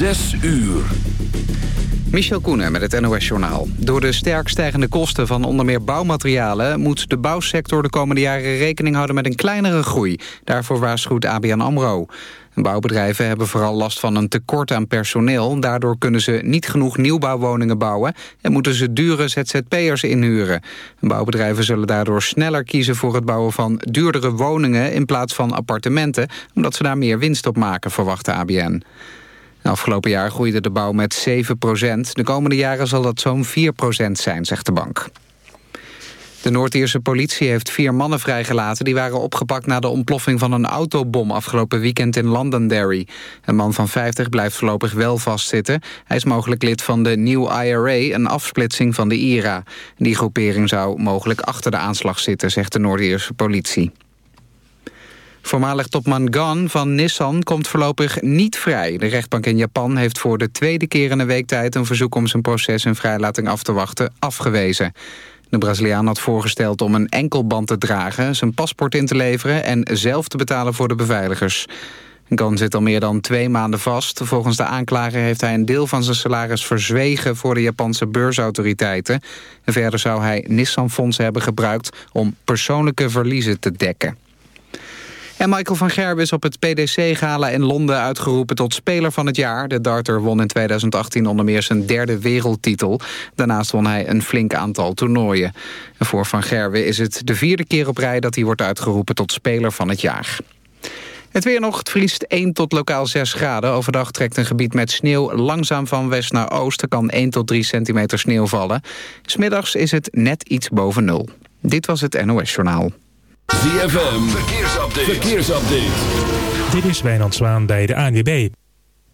Zes uur. Michel Koenen met het NOS-journaal. Door de sterk stijgende kosten van onder meer bouwmaterialen... moet de bouwsector de komende jaren rekening houden met een kleinere groei. Daarvoor waarschuwt ABN AMRO. Bouwbedrijven hebben vooral last van een tekort aan personeel. Daardoor kunnen ze niet genoeg nieuwbouwwoningen bouwen... en moeten ze dure ZZP'ers inhuren. Bouwbedrijven zullen daardoor sneller kiezen voor het bouwen van duurdere woningen... in plaats van appartementen, omdat ze daar meer winst op maken, verwacht de ABN. Afgelopen jaar groeide de bouw met 7% De komende jaren zal dat zo'n 4% zijn, zegt de bank. De Noord-Ierse politie heeft vier mannen vrijgelaten... die waren opgepakt na de ontploffing van een autobom... afgelopen weekend in Londonderry. Een man van 50 blijft voorlopig wel vastzitten. Hij is mogelijk lid van de New IRA, een afsplitsing van de IRA. Die groepering zou mogelijk achter de aanslag zitten... zegt de Noord-Ierse politie. Voormalig topman Gon van Nissan komt voorlopig niet vrij. De rechtbank in Japan heeft voor de tweede keer in een week tijd... een verzoek om zijn proces en vrijlating af te wachten afgewezen. De Braziliaan had voorgesteld om een enkelband te dragen... zijn paspoort in te leveren en zelf te betalen voor de beveiligers. Gon zit al meer dan twee maanden vast. Volgens de aanklager heeft hij een deel van zijn salaris verzwegen... voor de Japanse beursautoriteiten. verder zou hij Nissan-fondsen hebben gebruikt... om persoonlijke verliezen te dekken. En Michael van Gerwen is op het PDC-gala in Londen uitgeroepen tot speler van het jaar. De darter won in 2018 onder meer zijn derde wereldtitel. Daarnaast won hij een flink aantal toernooien. En voor Van Gerwen is het de vierde keer op rij dat hij wordt uitgeroepen tot speler van het jaar. Het weer nog, het vriest 1 tot lokaal 6 graden. Overdag trekt een gebied met sneeuw langzaam van west naar oost. Er kan 1 tot 3 centimeter sneeuw vallen. Smiddags is het net iets boven nul. Dit was het NOS Journaal. ZFM, verkeersupdate. verkeersupdate. Dit is Wijnand Zwaan bij de ANWB.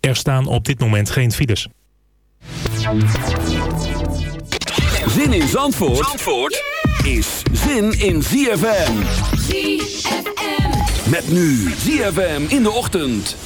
Er staan op dit moment geen files. Zin in Zandvoort, Zandvoort is zin in ZFM. ZFM. Met nu ZFM in de ochtend.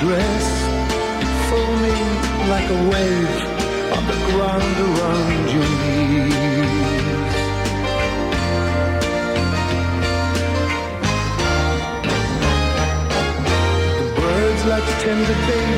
dress foaming like a wave on the ground around your knees. The birds like tender babies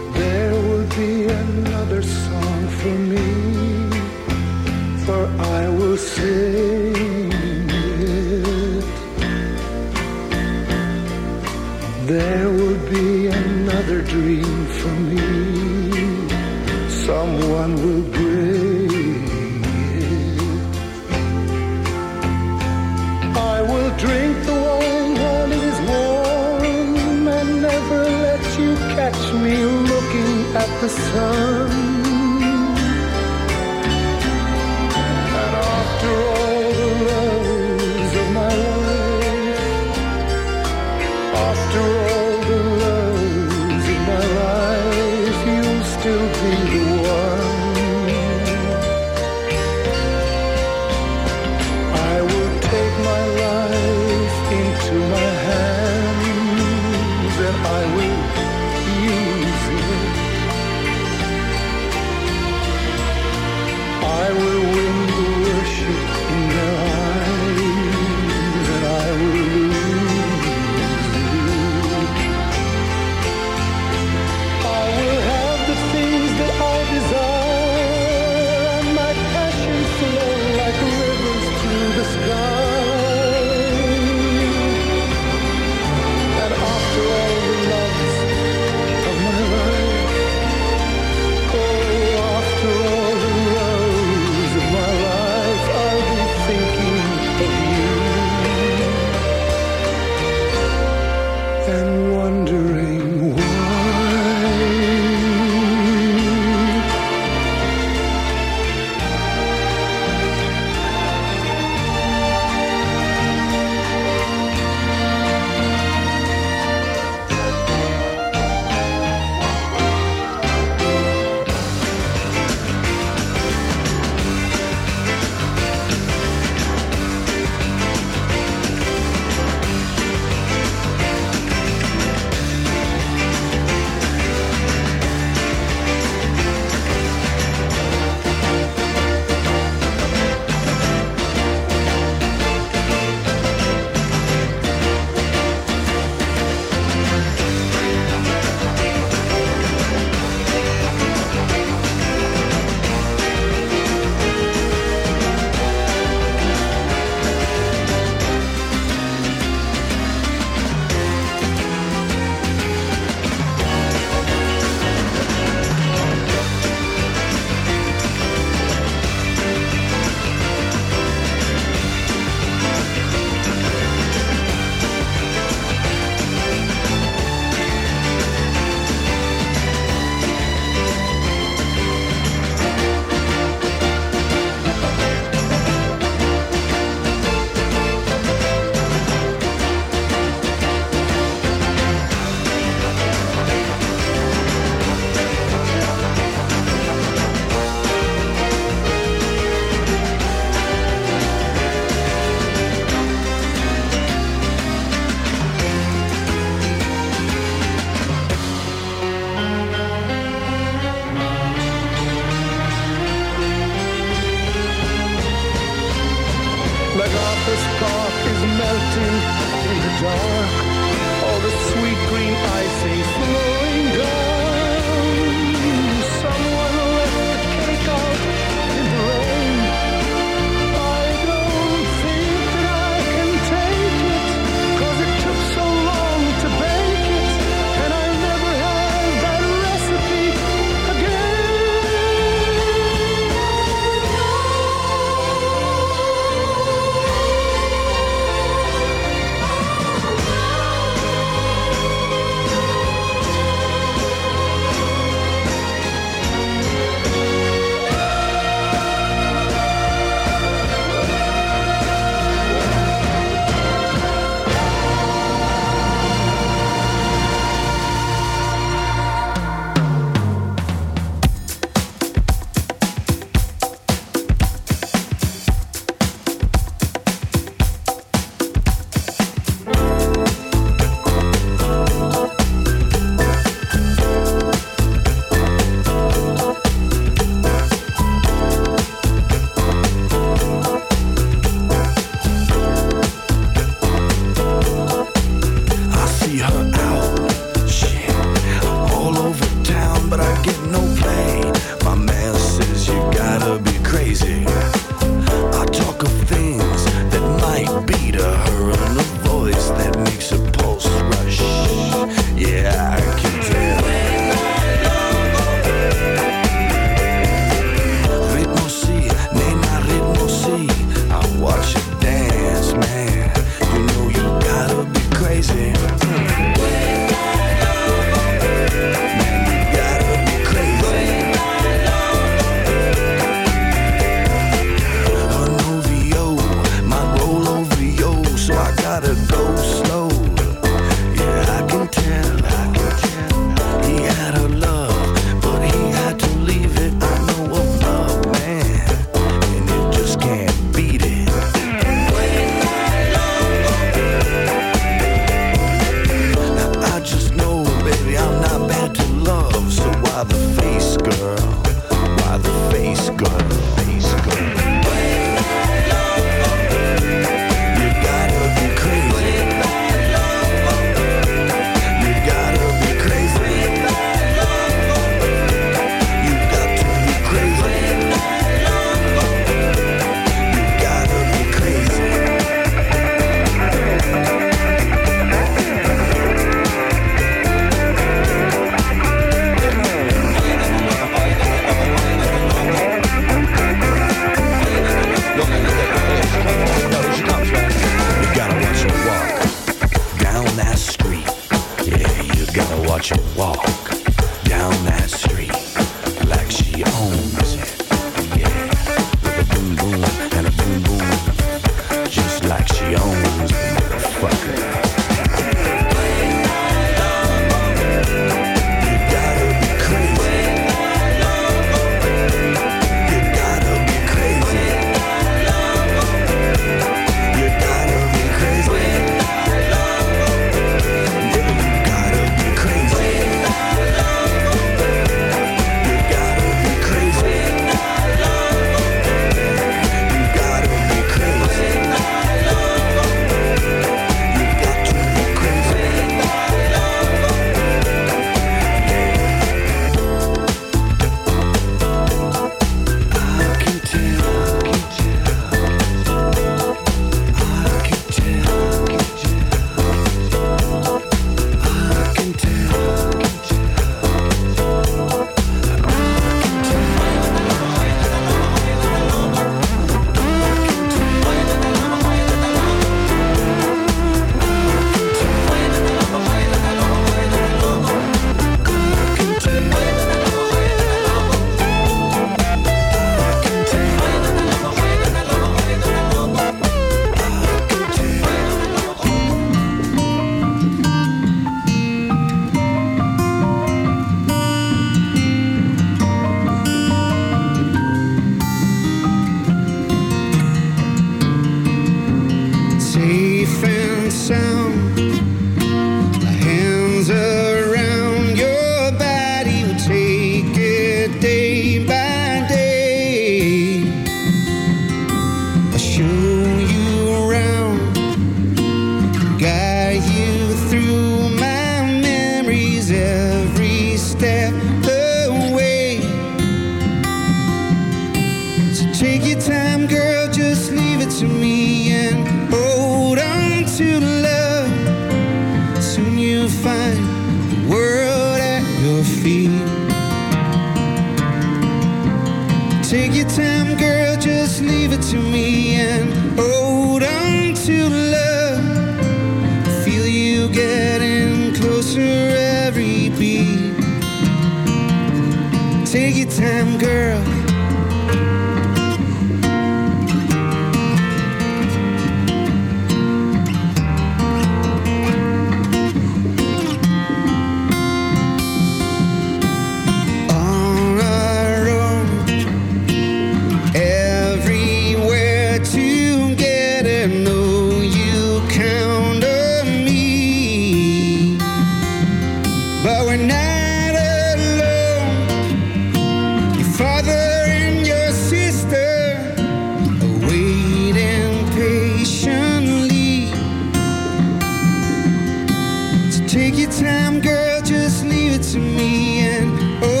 Take your time, girl, just leave it to me and oh.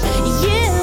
You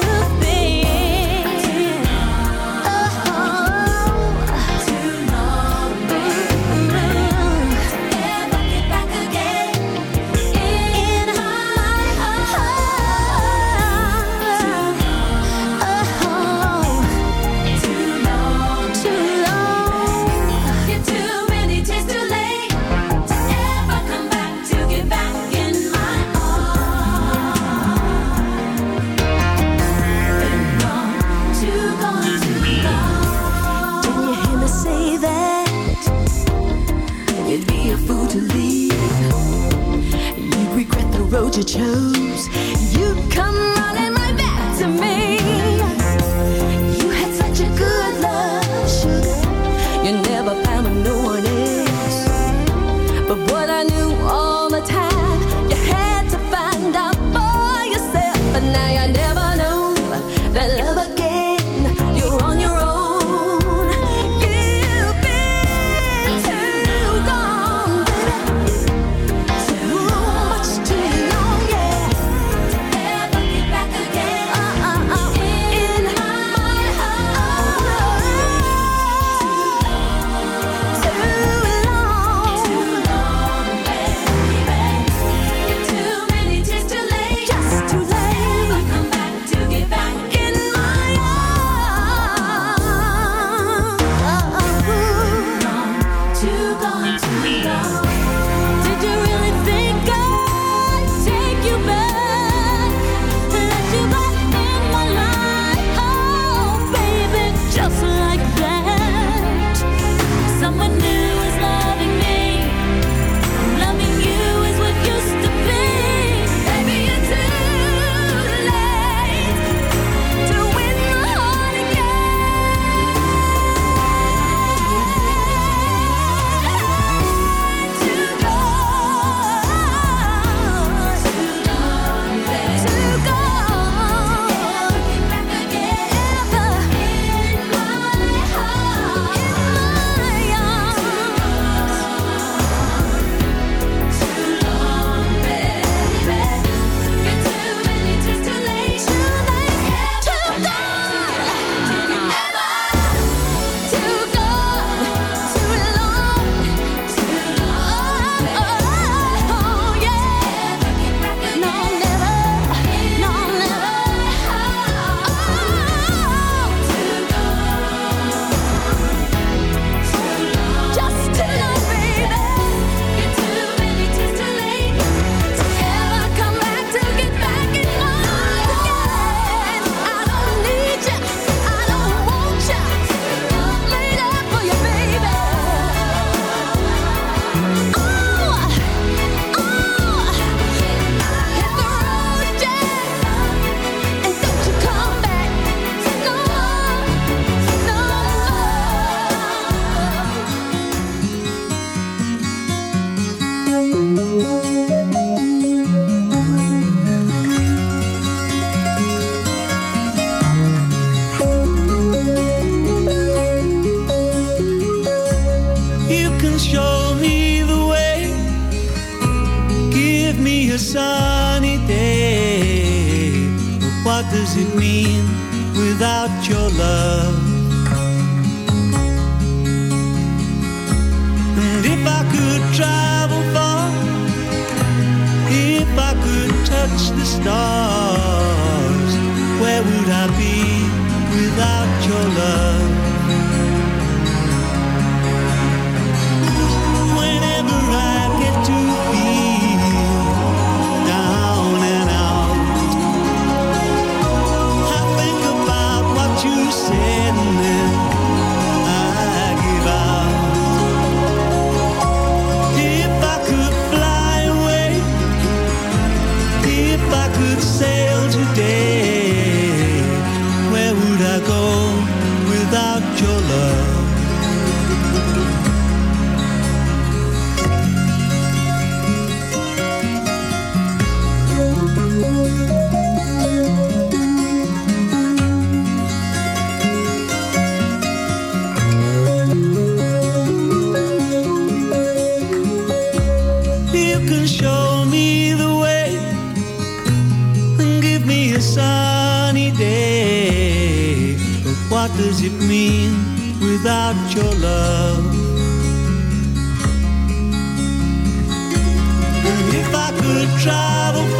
you chose. j'avance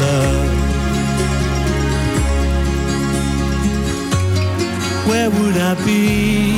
love? Where would I be?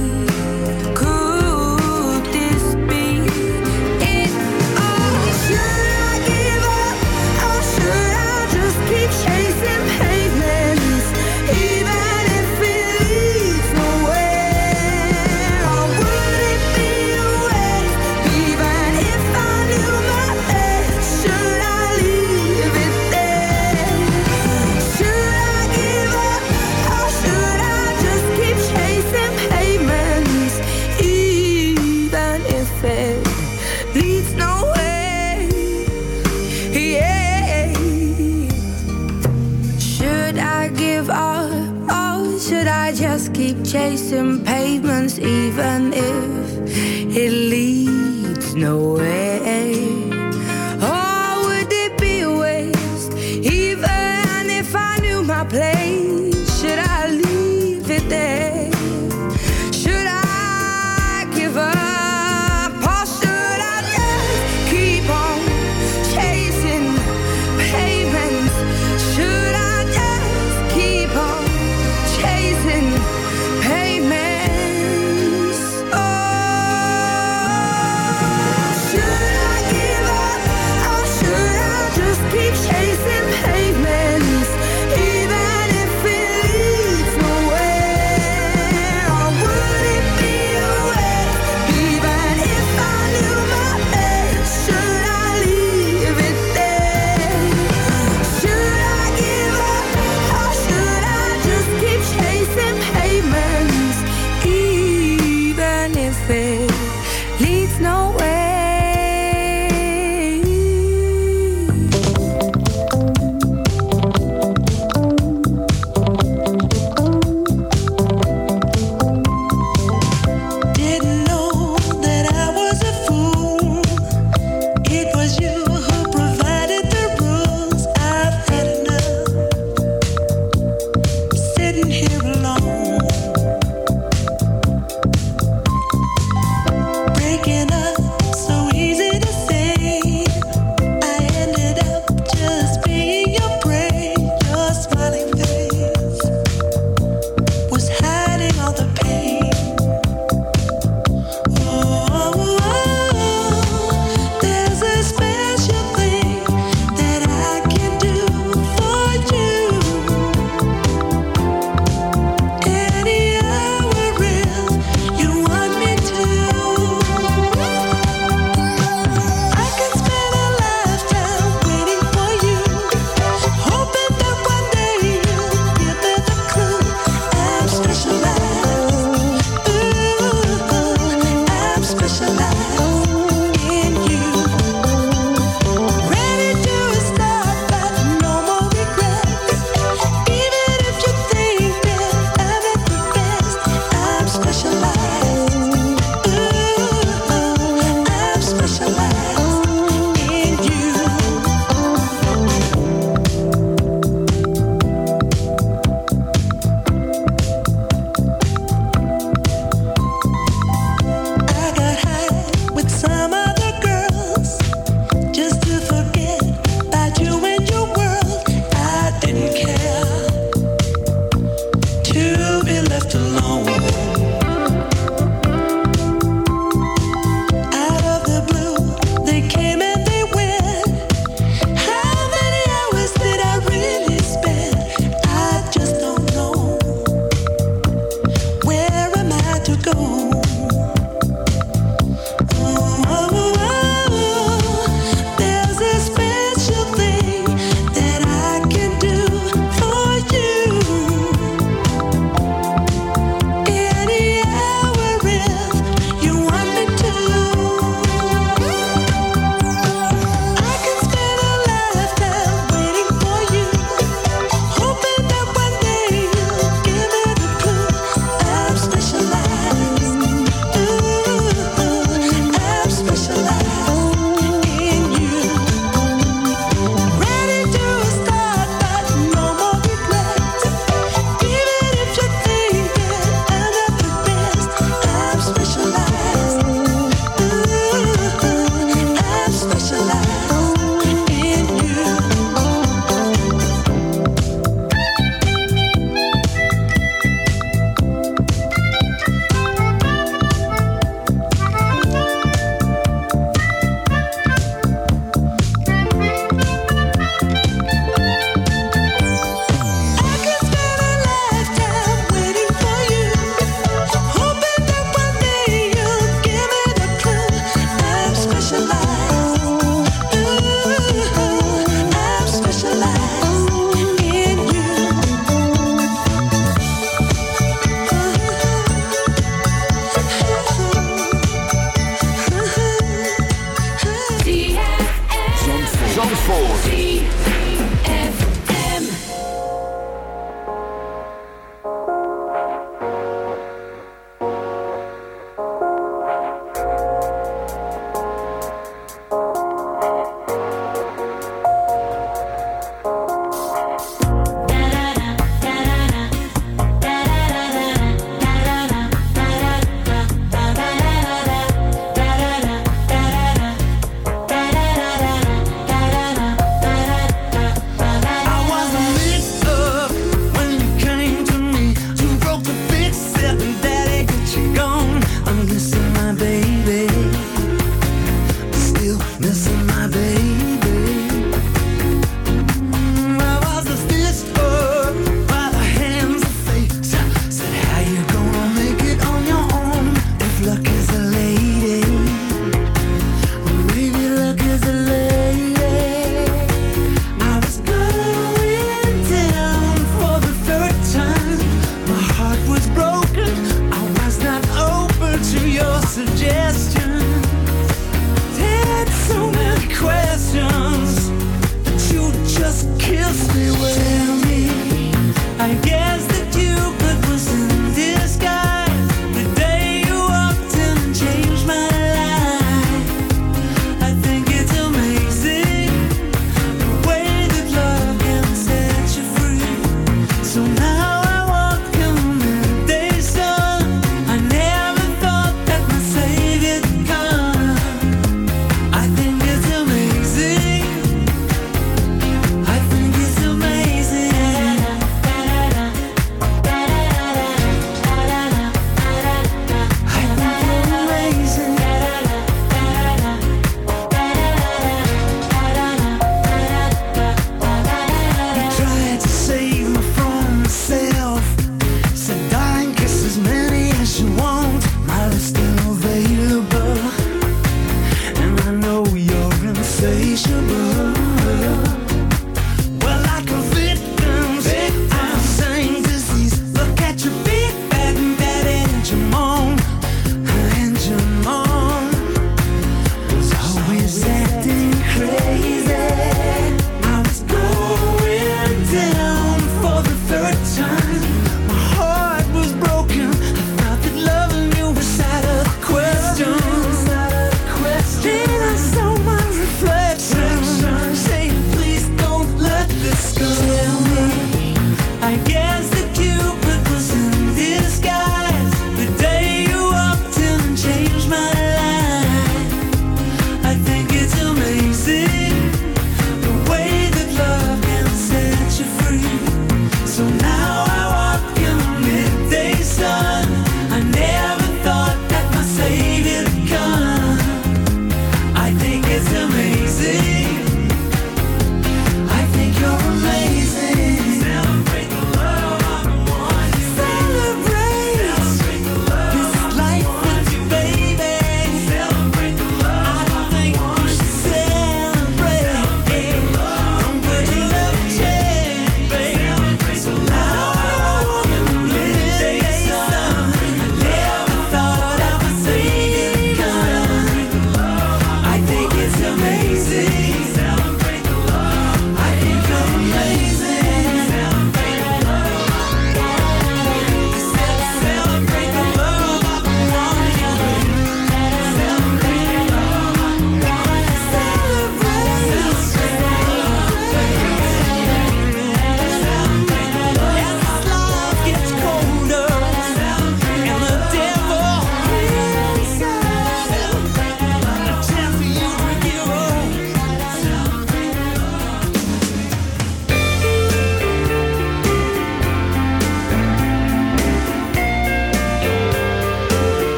No way.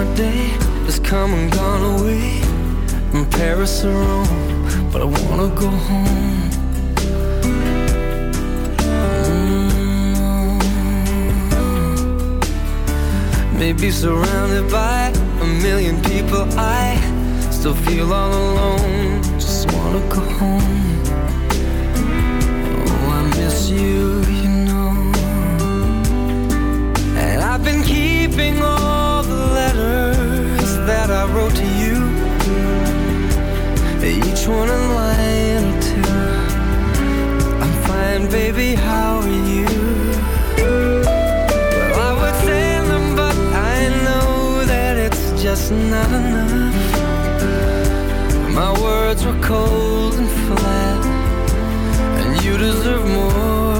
summer day has come and gone away from Paris or Rome, but I wanna go home. Mm. Maybe surrounded by a million people, I still feel all alone. Just wanna go home. Keeping all the letters that I wrote to you. Each one a line or two. I'm fine, baby, how are you? Well, I would send them, but I know that it's just not enough. My words were cold and flat, and you deserve more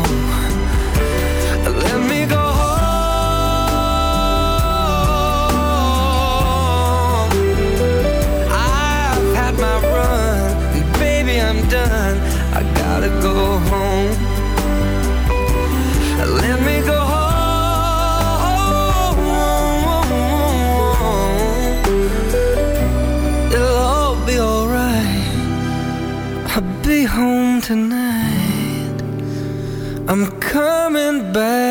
tonight. I'm coming back.